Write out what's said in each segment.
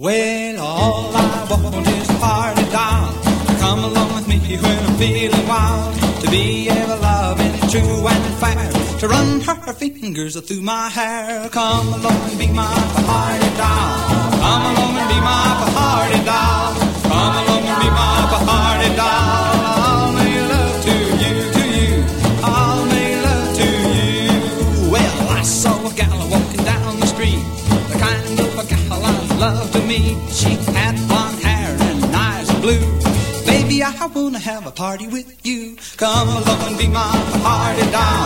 Well, all I want is a party doll. Come along with me when I'm feeling wild. To be ever loving, true and fair. To run her fingers through my hair. Come along and be my party love to meet. She had blonde hair and eyes blue. Baby, I wanna have a party with you. Come along and be my party doll.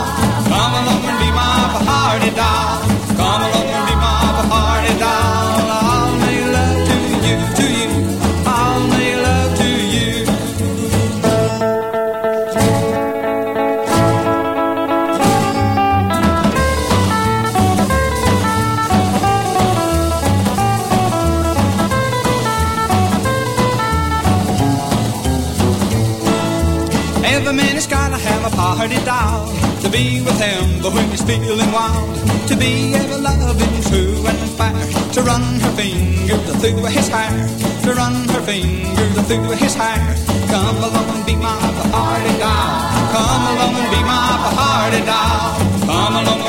Every man has gotta have a party doll to be with him, but when he's feeling wild, to be ever loving, true and fair, to run her fingers through his hair, to run her fingers through his hair. Come along and be my party doll. Come along and be my party doll. Come along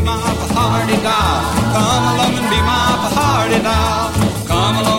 be my Bahardi doll. Come along and be my Bahardi doll. Come along.